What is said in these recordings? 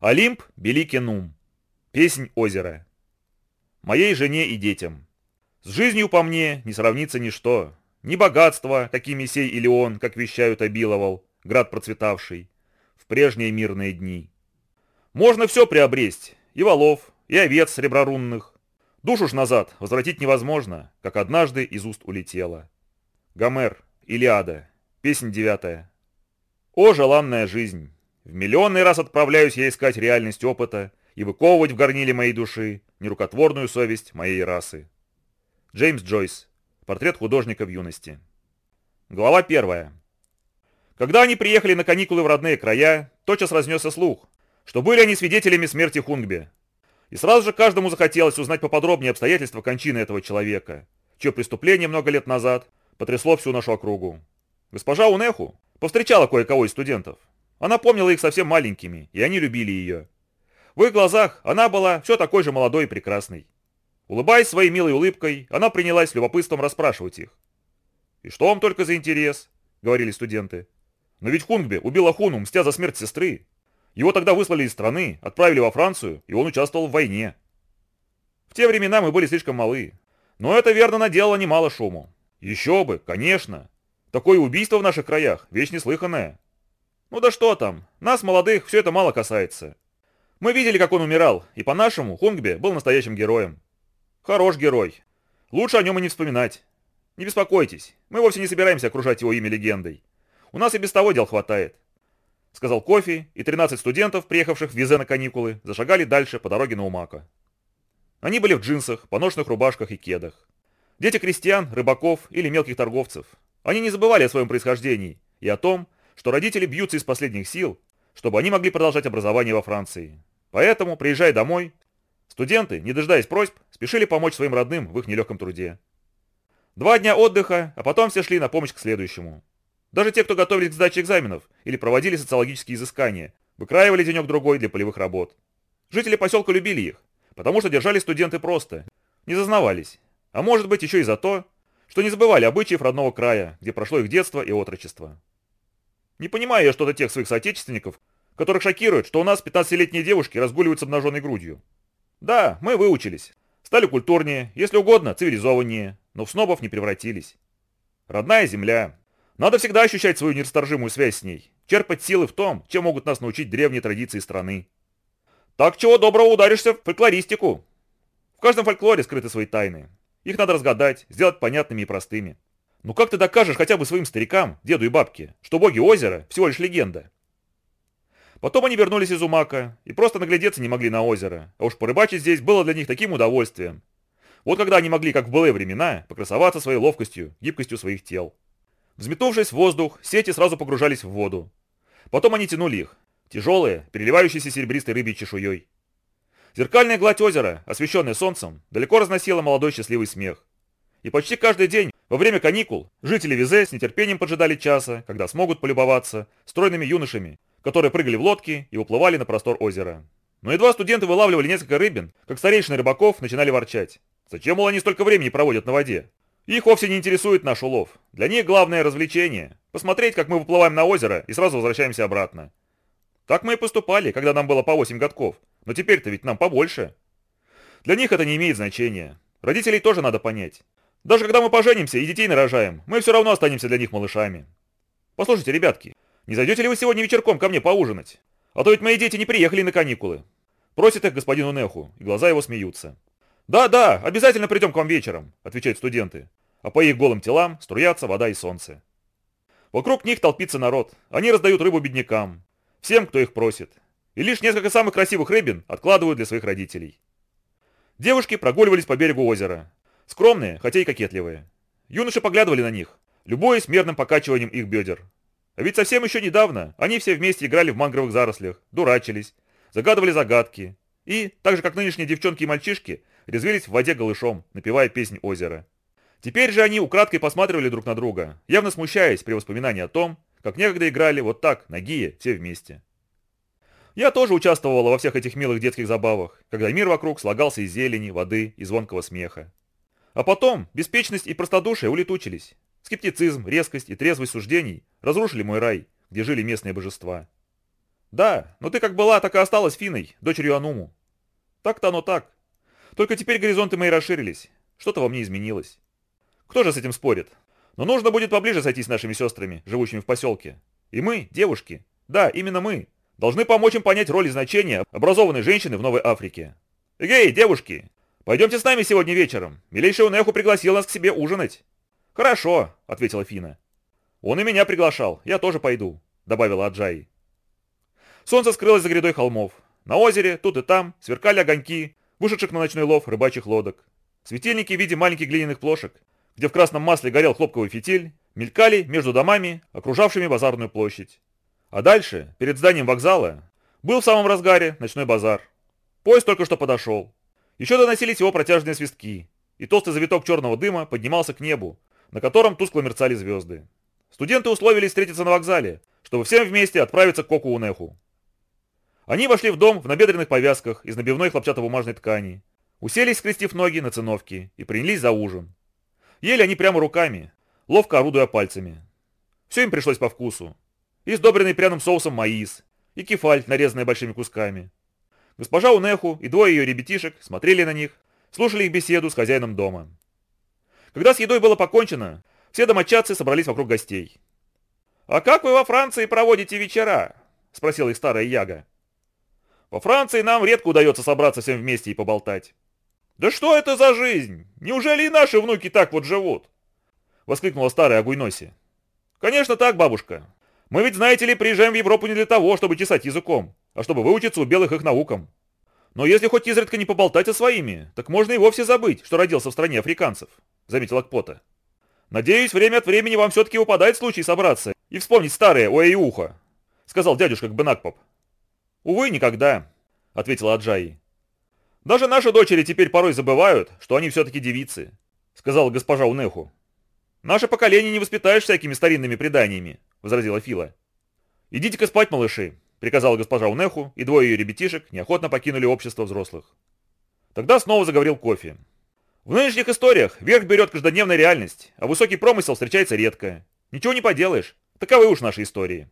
Олимп Беликенум. Песнь озера. Моей жене и детям. С жизнью по мне не сравнится ничто. Ни богатство, какими сей или он, как вещают, обиловал, град процветавший, в прежние мирные дни. Можно все приобресть, и волов, и овец среброрунных. Душу ж назад возвратить невозможно, как однажды из уст улетела. Гомер, Илиада, песнь девятая. О, желанная жизнь! В миллионный раз отправляюсь я искать реальность опыта и выковывать в горниле моей души нерукотворную совесть моей расы. Джеймс Джойс. Портрет художника в юности. Глава первая. Когда они приехали на каникулы в родные края, тотчас разнесся слух, что были они свидетелями смерти Хунгби. И сразу же каждому захотелось узнать поподробнее обстоятельства кончины этого человека, чье преступление много лет назад потрясло всю нашу округу. Госпожа Унеху повстречала кое-кого из студентов. Она помнила их совсем маленькими, и они любили ее. В их глазах она была все такой же молодой и прекрасной. Улыбаясь своей милой улыбкой, она принялась любопытством расспрашивать их. «И что вам только за интерес?» — говорили студенты. «Но ведь Хунгби убил Хуну, мстя за смерть сестры. Его тогда выслали из страны, отправили во Францию, и он участвовал в войне. В те времена мы были слишком малы. Но это верно наделало немало шуму. Еще бы, конечно. Такое убийство в наших краях – вещь неслыханная. Ну да что там, нас, молодых, все это мало касается. Мы видели, как он умирал, и по-нашему Хунгбе был настоящим героем. Хорош герой. Лучше о нем и не вспоминать. Не беспокойтесь, мы вовсе не собираемся окружать его имя легендой. У нас и без того дел хватает. Сказал Кофи, и 13 студентов, приехавших в Визе на каникулы, зашагали дальше по дороге на Умака. Они были в джинсах, поношенных рубашках и кедах. Дети крестьян, рыбаков или мелких торговцев. Они не забывали о своем происхождении и о том, что родители бьются из последних сил, чтобы они могли продолжать образование во Франции. Поэтому, приезжая домой, студенты, не дожидаясь просьб, спешили помочь своим родным в их нелегком труде. Два дня отдыха, а потом все шли на помощь к следующему. Даже те, кто готовились к сдаче экзаменов или проводили социологические изыскания, выкраивали денек-другой для полевых работ. Жители поселка любили их, потому что держали студенты просто, не зазнавались. А может быть еще и за то, что не забывали обычаев родного края, где прошло их детство и отрочество. Не понимаю я что-то тех своих соотечественников, которых шокирует, что у нас 15-летние девушки разгуливают с обнаженной грудью. Да, мы выучились. Стали культурнее, если угодно, цивилизованнее, но в снобов не превратились. Родная земля. Надо всегда ощущать свою нерасторжимую связь с ней, черпать силы в том, чем могут нас научить древние традиции страны. Так чего доброго ударишься в фольклористику. В каждом фольклоре скрыты свои тайны. Их надо разгадать, сделать понятными и простыми. Ну как ты докажешь хотя бы своим старикам, деду и бабке, что боги озера всего лишь легенда? Потом они вернулись из Умака и просто наглядеться не могли на озеро, а уж порыбачить здесь было для них таким удовольствием. Вот когда они могли, как в былые времена, покрасоваться своей ловкостью, гибкостью своих тел. Взметнувшись в воздух, сети сразу погружались в воду. Потом они тянули их, тяжелые, переливающиеся серебристой рыбьей чешуей. Зеркальная гладь озера, освещенная солнцем, далеко разносила молодой счастливый смех. И почти каждый день во время каникул жители Визе с нетерпением поджидали часа, когда смогут полюбоваться стройными юношами, которые прыгали в лодки и уплывали на простор озера. Но едва студенты вылавливали несколько рыбин, как старейшины рыбаков начинали ворчать. Зачем, мол, они столько времени проводят на воде? Их вовсе не интересует наш улов. Для них главное развлечение – посмотреть, как мы выплываем на озеро и сразу возвращаемся обратно. Так мы и поступали, когда нам было по 8 годков, но теперь-то ведь нам побольше. Для них это не имеет значения. Родителей тоже надо понять. Даже когда мы поженимся и детей нарожаем, мы все равно останемся для них малышами. Послушайте, ребятки, не зайдете ли вы сегодня вечерком ко мне поужинать? А то ведь мои дети не приехали на каникулы. Просит их господину Неху, и глаза его смеются. «Да, да, обязательно придем к вам вечером», — отвечают студенты. А по их голым телам струятся вода и солнце. Вокруг них толпится народ. Они раздают рыбу беднякам. Всем, кто их просит. И лишь несколько самых красивых рыбин откладывают для своих родителей. Девушки прогуливались по берегу озера. Скромные, хотя и кокетливые. Юноши поглядывали на них, любуясь мерным покачиванием их бедер. А ведь совсем еще недавно они все вместе играли в мангровых зарослях, дурачились, загадывали загадки. И, так же как нынешние девчонки и мальчишки, резвились в воде голышом, напевая песнь озера. Теперь же они украдкой посматривали друг на друга, явно смущаясь при воспоминании о том, как некогда играли вот так, нагие, все вместе. Я тоже участвовала во всех этих милых детских забавах, когда мир вокруг слагался из зелени, воды и звонкого смеха. А потом беспечность и простодушие улетучились. Скептицизм, резкость и трезвость суждений разрушили мой рай, где жили местные божества. Да, но ты как была, так и осталась Финой, дочерью Ануму. Так-то оно так. Только теперь горизонты мои расширились. Что-то во мне изменилось. Кто же с этим спорит? Но нужно будет поближе сойтись с нашими сестрами, живущими в поселке. И мы, девушки, да, именно мы, должны помочь им понять роль и значение образованной женщины в Новой Африке. Эгей, девушки, пойдемте с нами сегодня вечером. Милейший Унеху пригласил нас к себе ужинать. Хорошо, ответила Фина. Он и меня приглашал, я тоже пойду, добавила Аджай. Солнце скрылось за грядой холмов. На озере, тут и там, сверкали огоньки, вышедших на ночной лов рыбачьих лодок. Светильники в виде маленьких глиняных плошек, где в красном масле горел хлопковый фитиль, мелькали между домами, окружавшими базарную площадь. А дальше, перед зданием вокзала, был в самом разгаре ночной базар. Поезд только что подошел. Еще доносились его протяжные свистки, и толстый завиток черного дыма поднимался к небу, на котором тускло мерцали звезды. Студенты условились встретиться на вокзале, чтобы всем вместе отправиться к Коку-Унеху. Они вошли в дом в набедренных повязках из набивной хлопчатобумажной ткани, уселись, скрестив ноги на циновке, и принялись за ужин. Ели они прямо руками, ловко орудуя пальцами. Все им пришлось по вкусу. И сдобренный пряным соусом маис, и кефаль, нарезанный большими кусками. Госпожа Унеху и двое ее ребятишек смотрели на них, слушали их беседу с хозяином дома. Когда с едой было покончено, все домочадцы собрались вокруг гостей. «А как вы во Франции проводите вечера?» – спросила их старая Яга. Во Франции нам редко удается собраться всем вместе и поболтать. «Да что это за жизнь? Неужели и наши внуки так вот живут?» Воскликнула старая Агуйноси. «Конечно так, бабушка. Мы ведь, знаете ли, приезжаем в Европу не для того, чтобы тесать языком, а чтобы выучиться у белых их наукам. Но если хоть изредка не поболтать со своими, так можно и вовсе забыть, что родился в стране африканцев», заметила Кпота. «Надеюсь, время от времени вам все-таки выпадает случай собраться и вспомнить старое Уэйуха», сказал дядюшка Гбенакпоп. «Увы, никогда», — ответила Аджаи. «Даже наши дочери теперь порой забывают, что они все-таки девицы», — сказала госпожа Унеху. «Наше поколение не воспитаешь всякими старинными преданиями», — возразила Фила. «Идите-ка спать, малыши», — приказала госпожа Унеху, и двое ее ребятишек неохотно покинули общество взрослых. Тогда снова заговорил кофе. В нынешних историях верх берет каждодневная реальность, а высокий промысел встречается редко. Ничего не поделаешь, таковы уж наши истории.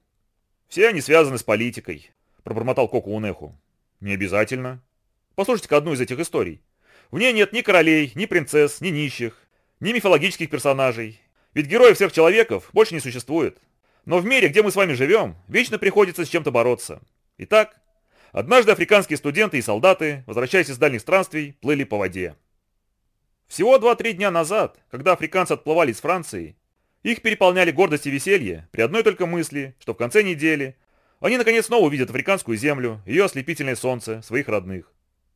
Все они связаны с политикой, пробормотал Коку Унеху. «Не обязательно. Послушайте-ка одну из этих историй. В ней нет ни королей, ни принцесс, ни нищих, ни мифологических персонажей. Ведь героев всех человеков больше не существует. Но в мире, где мы с вами живем, вечно приходится с чем-то бороться. Итак, однажды африканские студенты и солдаты, возвращаясь из дальних странствий, плыли по воде. Всего 2-3 дня назад, когда африканцы отплывали из Франции, их переполняли гордость и веселье при одной только мысли, что в конце недели они наконец снова увидят африканскую землю, ее ослепительное солнце, своих родных.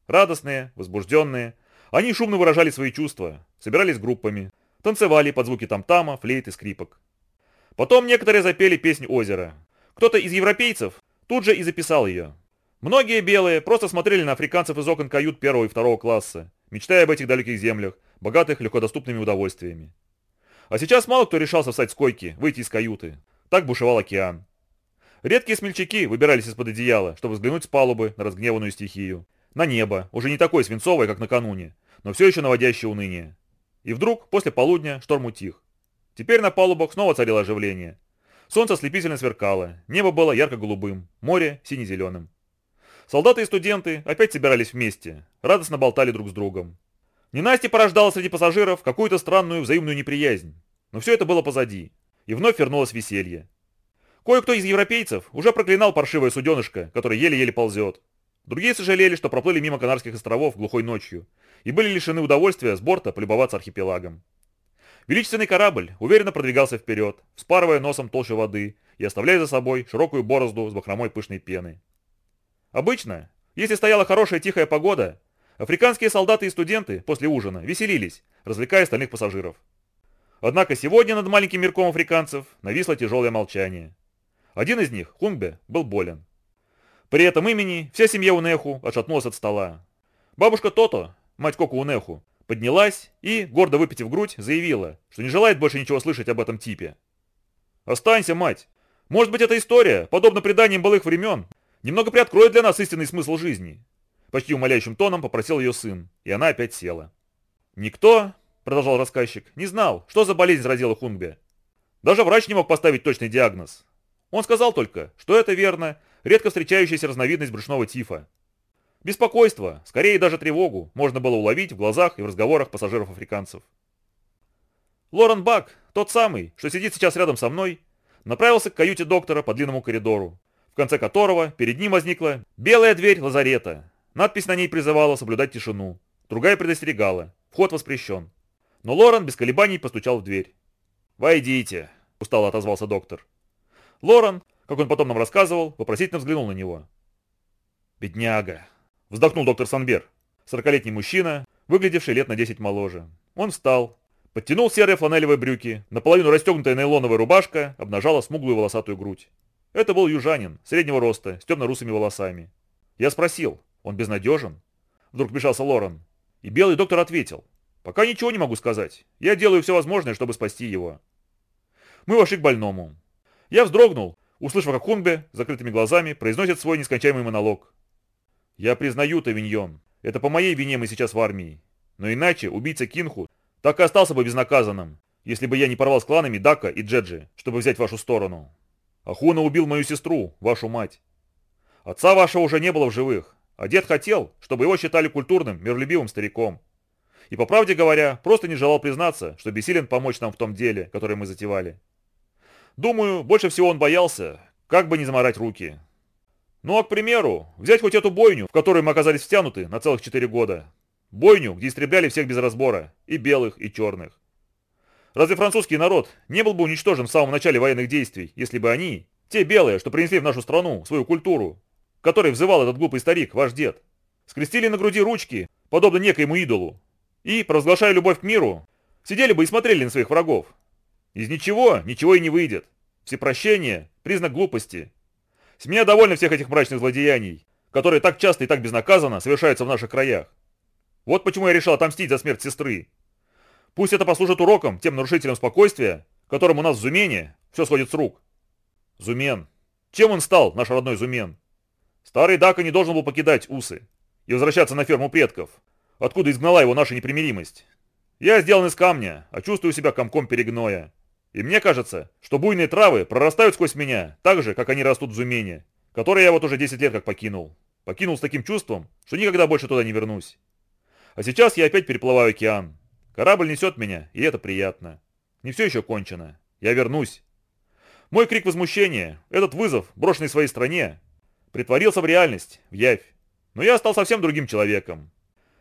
Радостные, возбужденные, они шумно выражали свои чувства, собирались группами, танцевали под звуки там-тама, флейт и скрипок. Потом некоторые запели песнь озера. Кто-то из европейцев тут же и записал ее. Многие белые просто смотрели на африканцев из окон кают первого и второго класса, мечтая об этих далеких землях, богатых легкодоступными удовольствиями. А сейчас мало кто решался встать с койки, выйти из каюты. Так бушевал океан. Редкие смельчаки выбирались из-под одеяла, чтобы взглянуть с палубы на разгневанную стихию. На небо, уже не такое свинцовое, как накануне, но все еще наводящее уныние. И вдруг, после полудня, шторм утих. Теперь на палубах снова царило оживление. Солнце слепительно сверкало, небо было ярко-голубым, море сине-зеленым. Солдаты и студенты опять собирались вместе, радостно болтали друг с другом. Ненастье порождало среди пассажиров какую-то странную взаимную неприязнь. Но все это было позади, и вновь вернулось веселье. Кое-кто из европейцев уже проклинал паршивое суденышко, которое еле-еле ползет. Другие сожалели, что проплыли мимо Канарских островов глухой ночью и были лишены удовольствия с борта полюбоваться архипелагом. Величественный корабль уверенно продвигался вперед, вспарывая носом толщу воды и оставляя за собой широкую борозду с бахромой пышной пены. Обычно, если стояла хорошая тихая погода, африканские солдаты и студенты после ужина веселились, развлекая остальных пассажиров. Однако сегодня над маленьким мирком африканцев нависло тяжелое молчание. Один из них, Хунгбе, был болен. При этом имени вся семья Унеху отшатнулась от стола. Бабушка Тото, мать Коку Унеху, поднялась и, гордо выпитив грудь, заявила, что не желает больше ничего слышать об этом типе. «Останься, мать! Может быть, эта история, подобно преданиям былых времен, немного приоткроет для нас истинный смысл жизни?» Почти умоляющим тоном попросил ее сын, и она опять села. «Никто, — продолжал рассказчик, — не знал, что за болезнь заразила Хунгбе. Даже врач не мог поставить точный диагноз. Он сказал только, что это верно редко встречающаяся разновидность брюшного тифа. Беспокойство, скорее даже тревогу, можно было уловить в глазах и в разговорах пассажиров-африканцев. Лорен Бак, тот самый, что сидит сейчас рядом со мной, направился к каюте доктора по длинному коридору, в конце которого перед ним возникла белая дверь лазарета. Надпись на ней призывала соблюдать тишину, другая предостерегала, вход воспрещен. Но Лорен без колебаний постучал в дверь. «Войдите», – устало отозвался доктор. Лорен, как он потом нам рассказывал, вопросительно взглянул на него. «Бедняга», – вздохнул доктор Санбер, сорокалетний мужчина, выглядевший лет на 10 моложе. Он встал, подтянул серые фланелевые брюки, наполовину расстегнутая нейлоновая рубашка обнажала смуглую волосатую грудь. Это был южанин, среднего роста, с темно-русыми волосами. Я спросил, он безнадежен? Вдруг вмешался Лорен. И белый доктор ответил. Пока ничего не могу сказать. Я делаю все возможное, чтобы спасти его. Мы вошли к больному. Я вздрогнул, услышав, как Хунбе закрытыми глазами произносит свой нескончаемый монолог. Я признаю, Тавиньон, это по моей вине мы сейчас в армии. Но иначе убийца Кинху так и остался бы безнаказанным, если бы я не порвал с кланами Дака и Джеджи, чтобы взять вашу сторону. Ахуна убил мою сестру, вашу мать. Отца вашего уже не было в живых, а дед хотел, чтобы его считали культурным, миролюбивым стариком. И по правде говоря, просто не желал признаться, что бессилен помочь нам в том деле, которое мы затевали. Думаю, больше всего он боялся, как бы не заморать руки. Ну а, к примеру, взять хоть эту бойню, в которую мы оказались втянуты на целых четыре года. Бойню, где истребляли всех без разбора, и белых, и черных. Разве французский народ не был бы уничтожен в самом начале военных действий, если бы они, те белые, что принесли в нашу страну свою культуру, который взывал этот глупый старик, ваш дед, скрестили на груди ручки, подобно некоему идолу, и, провозглашая любовь к миру, сидели бы и смотрели на своих врагов. Из ничего ничего и не выйдет. Всепрощение – признак глупости. С меня довольно всех этих мрачных злодеяний, которые так часто и так безнаказанно совершаются в наших краях. Вот почему я решил отомстить за смерть сестры. Пусть это послужит уроком тем нарушителям спокойствия, которым у нас в Зумене все сходит с рук. Зумен. Чем он стал, наш родной Зумен? Старый Дака не должен был покидать Усы и возвращаться на ферму предков, откуда изгнала его наша непримиримость. Я сделан из камня, а чувствую себя комком перегноя. И мне кажется, что буйные травы прорастают сквозь меня, так же, как они растут в Зумене, который я вот уже 10 лет как покинул. Покинул с таким чувством, что никогда больше туда не вернусь. А сейчас я опять переплываю океан. Корабль несет меня, и это приятно. Не все еще кончено. Я вернусь. Мой крик возмущения, этот вызов, брошенный своей стране, притворился в реальность, в явь. Но я стал совсем другим человеком.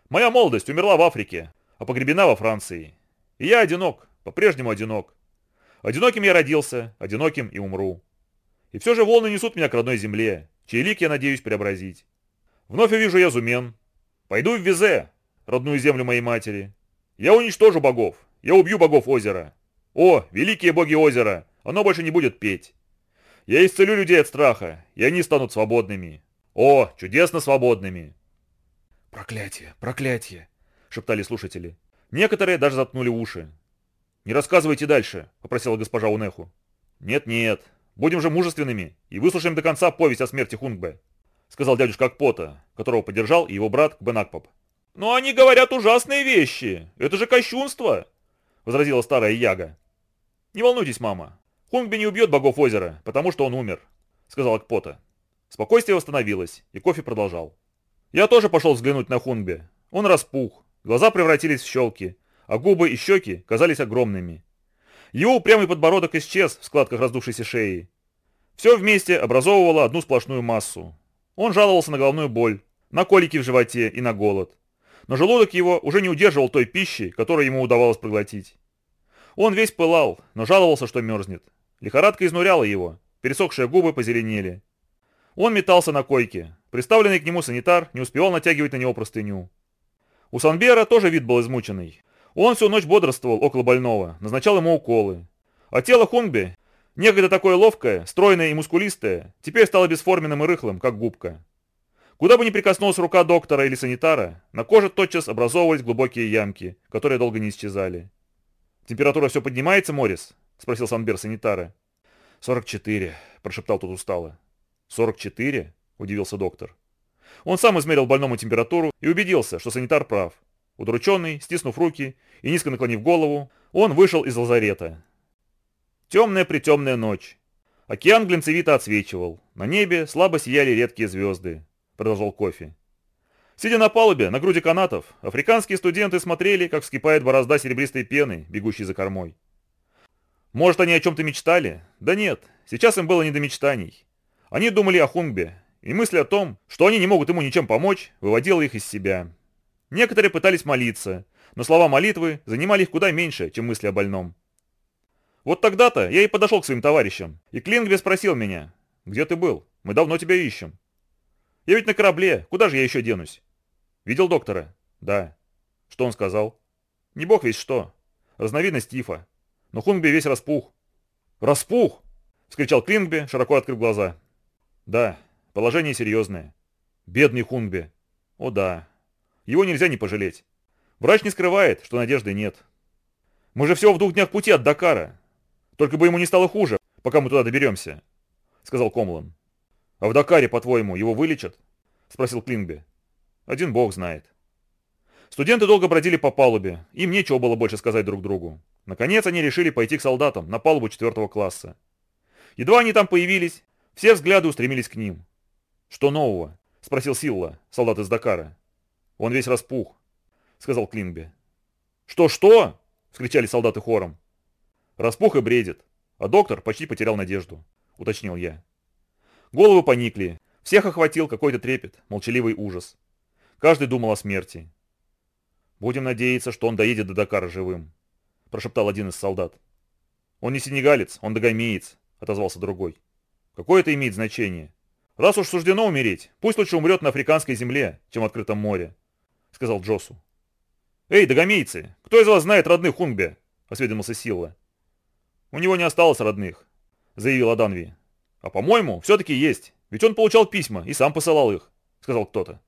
Моя молодость умерла в Африке, а погребена во Франции. И я одинок, по-прежнему одинок. Одиноким я родился, одиноким и умру. И все же волны несут меня к родной земле, чей лик я надеюсь преобразить. Вновь увижу я Зумен. Пойду в Визе, родную землю моей матери. Я уничтожу богов, я убью богов озера. О, великие боги озера, оно больше не будет петь. Я исцелю людей от страха, и они станут свободными. О, чудесно свободными. Проклятие, проклятие, шептали слушатели. Некоторые даже заткнули уши. «Не рассказывайте дальше», — попросила госпожа Унеху. «Нет-нет, будем же мужественными и выслушаем до конца повесть о смерти Хунгбе», — сказал дядюшка Акпота, которого поддержал и его брат Бенакпоп. «Но они говорят ужасные вещи, это же кощунство», — возразила старая Яга. «Не волнуйтесь, мама, Хунгби не убьет богов озера, потому что он умер», — сказал Акпота. Спокойствие восстановилось, и кофе продолжал. Я тоже пошел взглянуть на Хунгби. Он распух, глаза превратились в щелки, а губы и щеки казались огромными. Его упрямый подбородок исчез в складках раздувшейся шеи. Все вместе образовывало одну сплошную массу. Он жаловался на головную боль, на колики в животе и на голод. Но желудок его уже не удерживал той пищи, которую ему удавалось проглотить. Он весь пылал, но жаловался, что мерзнет. Лихорадка изнуряла его, пересохшие губы позеленели. Он метался на койке. Приставленный к нему санитар не успевал натягивать на него простыню. У Санбера тоже вид был измученный. Он всю ночь бодрствовал около больного, назначал ему уколы. А тело Хунгби, некогда такое ловкое, стройное и мускулистое, теперь стало бесформенным и рыхлым, как губка. Куда бы ни прикоснулась рука доктора или санитара, на коже тотчас образовывались глубокие ямки, которые долго не исчезали. «Температура все поднимается, Моррис?» – спросил Санбер санитара. «Сорок четыре», – прошептал тот устало. «Сорок четыре?» – удивился доктор. Он сам измерил больному температуру и убедился, что санитар прав. Удрученный, стиснув руки и низко наклонив голову, он вышел из лазарета. Темная-притемная ночь. Океан глинцевито отсвечивал, на небе слабо сияли редкие звезды, продолжал кофе. Сидя на палубе, на груди канатов, африканские студенты смотрели, как вскипает борозда серебристой пены, бегущей за кормой. Может, они о чем-то мечтали? Да нет, сейчас им было не до мечтаний. Они думали о Хунгбе, и мысль о том, что они не могут ему ничем помочь, выводила их из себя. Некоторые пытались молиться, но слова молитвы занимали их куда меньше, чем мысли о больном. Вот тогда-то я и подошел к своим товарищам, и Клингве спросил меня, «Где ты был? Мы давно тебя ищем». «Я ведь на корабле, куда же я еще денусь?» «Видел доктора?» «Да». «Что он сказал?» «Не бог весь что. Разновидность тифа но Хунгби весь распух. «Распух!» — вскричал Клингби, широко открыв глаза. «Да, положение серьезное. Бедный Хунгби. О да. Его нельзя не пожалеть. Врач не скрывает, что надежды нет. Мы же всего в двух днях пути от Дакара. Только бы ему не стало хуже, пока мы туда доберемся», — сказал Комлан. «А в Дакаре, по-твоему, его вылечат?» — спросил Клингби. «Один бог знает». Студенты долго бродили по палубе, им нечего было больше сказать друг другу. Наконец они решили пойти к солдатам на палубу четвертого класса. Едва они там появились, все взгляды устремились к ним. «Что нового?» – спросил Силла, солдат из Дакара. «Он весь распух», – сказал Клинби. «Что-что?» – вскричали солдаты хором. «Распух и бредит, а доктор почти потерял надежду», – уточнил я. Головы поникли, всех охватил какой-то трепет, молчаливый ужас. Каждый думал о смерти. «Будем надеяться, что он доедет до Дакара живым», прошептал один из солдат. «Он не сенегалец, он догомеец», — отозвался другой. «Какое это имеет значение? Раз уж суждено умереть, пусть лучше умрет на африканской земле, чем в открытом море», — сказал Джосу. «Эй, догомейцы, кто из вас знает родных Хунгбе?» — осведомился Силла. «У него не осталось родных», — заявил Аданви. «А по-моему, все-таки есть, ведь он получал письма и сам посылал их», — сказал кто-то.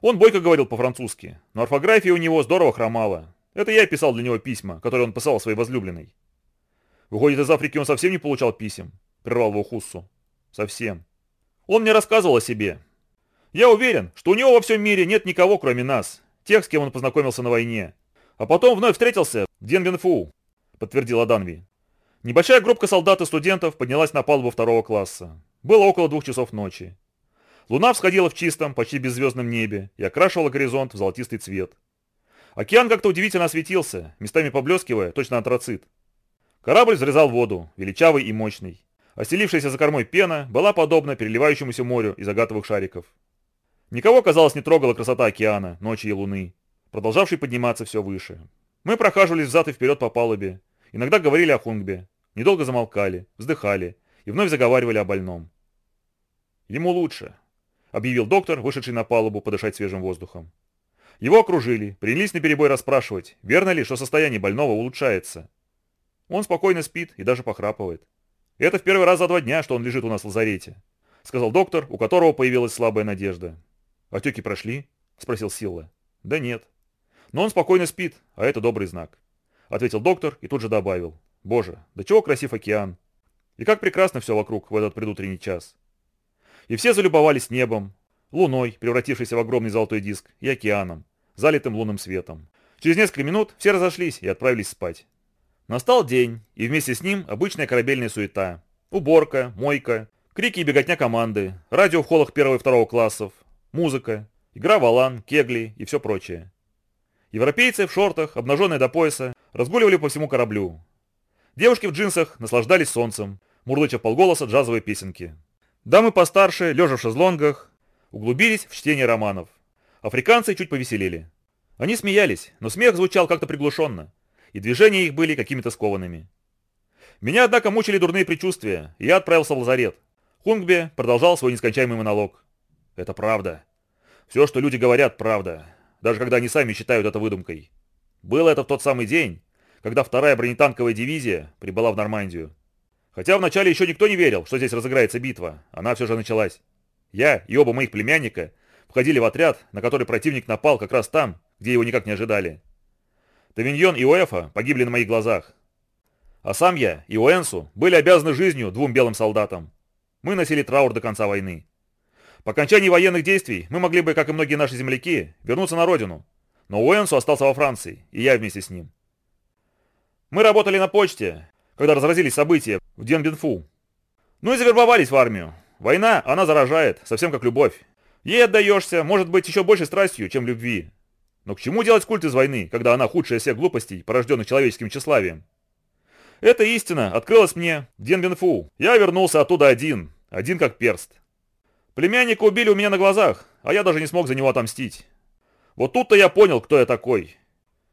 Он бойко говорил по-французски, но орфография у него здорово хромала, это я писал для него письма, которые он писал своей возлюбленной. Выходит, из Африки он совсем не получал писем, прервал его Хуссу. Совсем. Он мне рассказывал о себе. Я уверен, что у него во всем мире нет никого, кроме нас, тех, с кем он познакомился на войне. А потом вновь встретился в Денвенфу, подтвердил Аданви. Небольшая группа солдат и студентов поднялась на палубу второго класса. Было около двух часов ночи. Луна всходила в чистом, почти беззвездном небе и окрашивала горизонт в золотистый цвет. Океан как-то удивительно осветился, местами поблескивая, точно антрацит. Корабль взрезал воду, величавый и мощный. Оселившаяся за кормой пена была подобна переливающемуся морю из агатовых шариков. Никого, казалось, не трогала красота океана, ночи и луны, продолжавшей подниматься все выше. Мы прохаживались взад и вперед по палубе, иногда говорили о Хунгбе, недолго замолкали, вздыхали и вновь заговаривали о больном. «Ему лучше», — объявил доктор, вышедший на палубу подышать свежим воздухом. Его окружили, принялись наперебой расспрашивать, верно ли, что состояние больного улучшается. Он спокойно спит и даже похрапывает. это в первый раз за два дня, что он лежит у нас в лазарете, сказал доктор, у которого появилась слабая надежда. «Отеки прошли?» – спросил Силла. «Да нет. Но он спокойно спит, а это добрый знак», – ответил доктор и тут же добавил. «Боже, да чего красив океан! И как прекрасно все вокруг в этот предутренний час!» И все залюбовались небом, луной, превратившейся в огромный золотой диск, и океаном, залитым лунным светом. Через несколько минут все разошлись и отправились спать. Настал день, и вместе с ним обычная корабельная суета. Уборка, мойка, крики и беготня команды, радио в холлах первого и второго классов, музыка, игра в алан, кегли и все прочее. Европейцы в шортах, обнаженные до пояса, разгуливали по всему кораблю. Девушки в джинсах наслаждались солнцем, мурлыча полголоса джазовые песенки. Дамы постарше, лежа в шезлонгах, углубились в чтение романов. Африканцы чуть повеселели. Они смеялись, но смех звучал как-то приглушенно, и движения их были какими-то скованными. Меня, однако, мучили дурные предчувствия, и я отправился в лазарет. Хунгбе продолжал свой нескончаемый монолог. Это правда. Все, что люди говорят, правда. Даже когда они сами считают это выдумкой. Было это в тот самый день, когда вторая бронетанковая дивизия прибыла в Нормандию. Хотя вначале еще никто не верил, что здесь разыграется битва, она все же началась. Я и оба моих племянника входили в отряд, на который противник напал как раз там, где его никак не ожидали. Тавиньон и Уэфа погибли на моих глазах. А сам я и Уэнсу были обязаны жизнью двум белым солдатам. Мы носили траур до конца войны. По окончании военных действий мы могли бы, как и многие наши земляки, вернуться на родину. Но Уэнсу остался во Франции, и я вместе с ним. Мы работали на почте, когда разразились события в Денбинфу. Ну и завербовались в армию. Война, она заражает, совсем как любовь. Ей отдаешься, может быть, еще больше страстью, чем любви. Но к чему делать культ из войны, когда она худшая всех глупостей, порожденных человеческим тщеславием? Эта истина открылась мне в Денбенфу. Я вернулся оттуда один, один как перст. Племянника убили у меня на глазах, а я даже не смог за него отомстить. Вот тут-то я понял, кто я такой.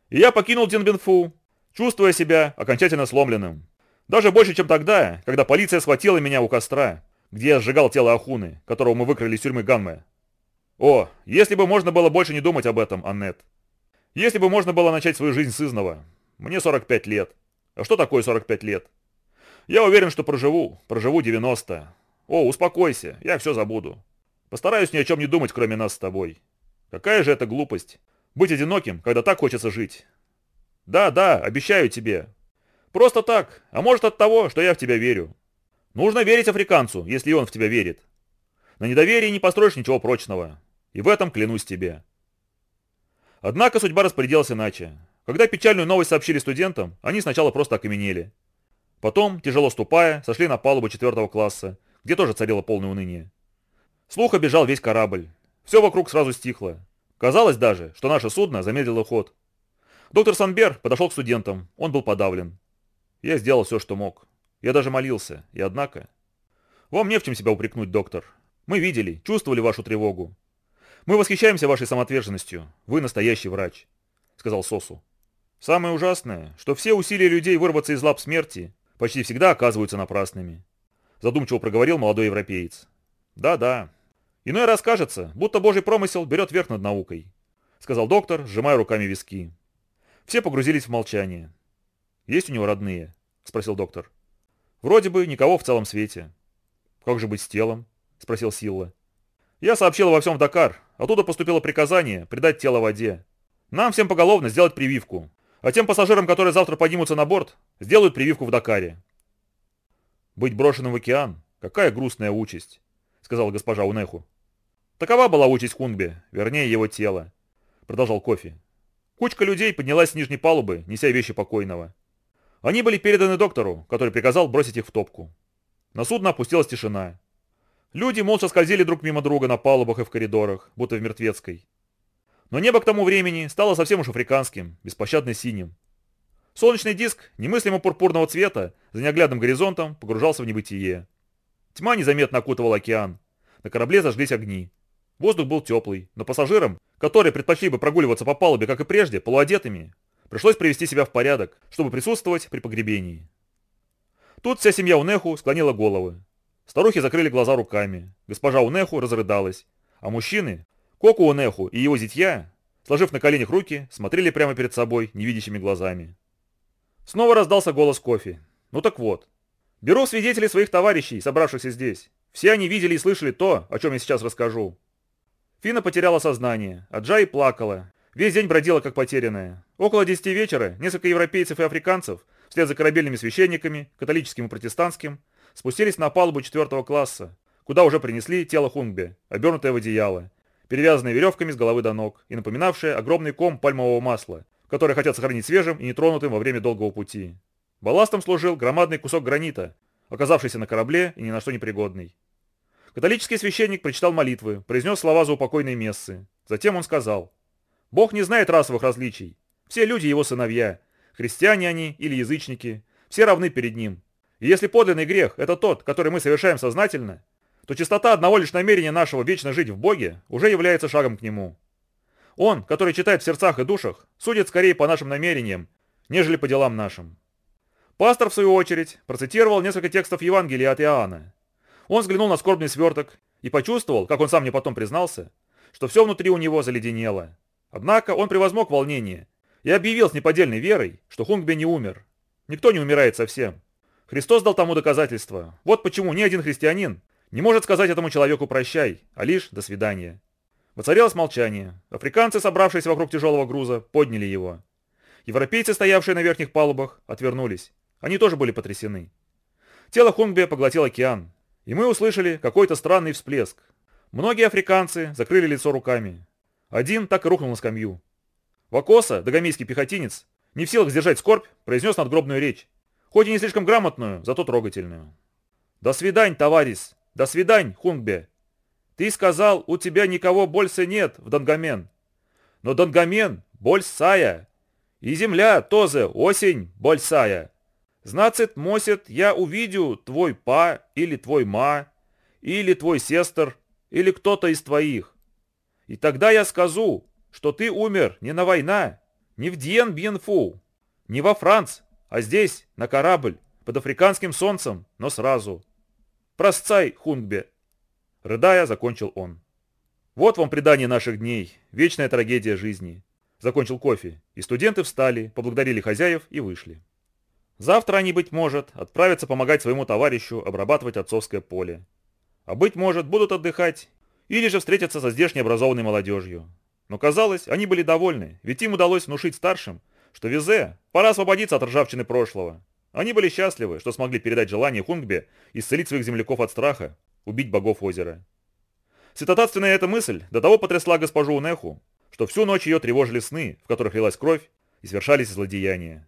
И я покинул Денбенфу, чувствуя себя окончательно сломленным. Даже больше, чем тогда, когда полиция схватила меня у костра, где я сжигал тело Ахуны, которого мы выкрали из тюрьмы Ганме. О, если бы можно было больше не думать об этом, Аннет. Если бы можно было начать свою жизнь с изного. Мне 45 лет. А что такое 45 лет? Я уверен, что проживу, проживу 90. О, успокойся, я все забуду. Постараюсь ни о чем не думать, кроме нас с тобой. Какая же это глупость. Быть одиноким, когда так хочется жить. Да, да, обещаю тебе. Просто так, а может от того, что я в тебя верю. Нужно верить африканцу, если он в тебя верит. На недоверии не построишь ничего прочного. И в этом клянусь тебе. Однако судьба распорядилась иначе. Когда печальную новость сообщили студентам, они сначала просто окаменели. Потом, тяжело ступая, сошли на палубу четвертого класса, где тоже царило полное уныние. Слух обежал весь корабль. Все вокруг сразу стихло. Казалось даже, что наше судно замедлило ход. Доктор Санбер подошел к студентам. Он был подавлен. Я сделал все, что мог. Я даже молился. И однако... Вам не в чем себя упрекнуть, доктор. Мы видели, чувствовали вашу тревогу. Мы восхищаемся вашей самоотверженностью. Вы настоящий врач, сказал Сосу. Самое ужасное, что все усилия людей вырваться из лап смерти почти всегда оказываются напрасными. Задумчиво проговорил молодой европеец. Да-да. Иной раз кажется, будто божий промысел берет верх над наукой, сказал доктор, сжимая руками виски. Все погрузились в молчание. Есть у него родные? Спросил доктор. Вроде бы никого в целом свете. Как же быть с телом? Спросил Силла. Я сообщил во всем в Дакар. Оттуда поступило приказание придать тело воде. Нам всем поголовно сделать прививку. А тем пассажирам, которые завтра поднимутся на борт, сделают прививку в Дакаре. Быть брошенным в океан – какая грустная участь, сказала госпожа Унеху. Такова была участь Кунгбе, вернее его тело, продолжал Кофи. Кучка людей поднялась с нижней палубы, неся вещи покойного. Они были переданы доктору, который приказал бросить их в топку. На судно опустилась тишина. Люди молча скользили друг мимо друга на палубах и в коридорах, будто в мертвецкой. Но небо к тому времени стало совсем уж африканским, беспощадно синим. Солнечный диск, немыслимо пурпурного цвета, за неоглядным горизонтом погружался в небытие. Тьма незаметно окутывала океан. На корабле зажглись огни. Воздух был теплый, но пассажирам, которые предпочли бы прогуливаться по палубе, как и прежде, полуодетыми, пришлось привести себя в порядок, чтобы присутствовать при погребении. Тут вся семья Унеху склонила головы. Старухи закрыли глаза руками, госпожа Унеху разрыдалась, а мужчины, Коку Унеху и его зятья, сложив на коленях руки, смотрели прямо перед собой невидящими глазами. Снова раздался голос кофе. Ну так вот. Беру свидетелей своих товарищей, собравшихся здесь. Все они видели и слышали то, о чем я сейчас расскажу. Фина потеряла сознание, а Джай плакала. Весь день бродила как потерянная. Около 10 вечера несколько европейцев и африканцев, вслед за корабельными священниками, католическим и протестантским, спустились на палубу четвертого класса, куда уже принесли тело Хунгбе, обернутое в одеяло, перевязанное веревками с головы до ног и напоминавшее огромный ком пальмового масла, который хотят сохранить свежим и нетронутым во время долгого пути. Балластом служил громадный кусок гранита, оказавшийся на корабле и ни на что не пригодный. Католический священник прочитал молитвы, произнес слова за упокойные мессы. Затем он сказал, «Бог не знает расовых различий. Все люди его сыновья, христиане они или язычники, все равны перед ним. И если подлинный грех – это тот, который мы совершаем сознательно, то чистота одного лишь намерения нашего вечно жить в Боге уже является шагом к нему. Он, который читает в сердцах и душах, судит скорее по нашим намерениям, нежели по делам нашим. Пастор, в свою очередь, процитировал несколько текстов Евангелия от Иоанна. Он взглянул на скорбный сверток и почувствовал, как он сам мне потом признался, что все внутри у него заледенело. Однако он превозмог волнение и объявил с неподдельной верой, что Хунгбе не умер. Никто не умирает совсем. Христос дал тому доказательство. Вот почему ни один христианин не может сказать этому человеку «прощай», а лишь «до свидания». Воцарилось молчание. Африканцы, собравшиеся вокруг тяжелого груза, подняли его. Европейцы, стоявшие на верхних палубах, отвернулись. Они тоже были потрясены. Тело Хунгбе поглотил океан, и мы услышали какой-то странный всплеск. Многие африканцы закрыли лицо руками. Один так и рухнул на скамью. Вакоса, догомийский пехотинец, не в силах сдержать скорбь, произнес надгробную речь. Хоть и не слишком грамотную, зато трогательную. «До свидань, товарищ! До свидань, Хунгбе! Ты сказал, у тебя никого больше нет в Донгамен. Но Донгамен большая, и земля тоже осень большая. Значит, мосит, я увидю твой па или твой ма, или твой сестр, или кто-то из твоих. И тогда я скажу, что ты умер не на война, не в Диен Бьенфу, не во Франц, а здесь, на корабль, под африканским солнцем, но сразу. Просцай, Хунгбе!» Рыдая, закончил он. «Вот вам предание наших дней, вечная трагедия жизни». Закончил кофе, и студенты встали, поблагодарили хозяев и вышли. Завтра они, быть может, отправятся помогать своему товарищу обрабатывать отцовское поле. А быть может, будут отдыхать или же встретятся со здешней образованной молодежью. Но казалось, они были довольны, ведь им удалось внушить старшим, что Визе пора освободиться от ржавчины прошлого. Они были счастливы, что смогли передать желание Хунгбе исцелить своих земляков от страха, убить богов озера. Святотатственная эта мысль до того потрясла госпожу Унеху, что всю ночь ее тревожили сны, в которых лилась кровь и совершались злодеяния.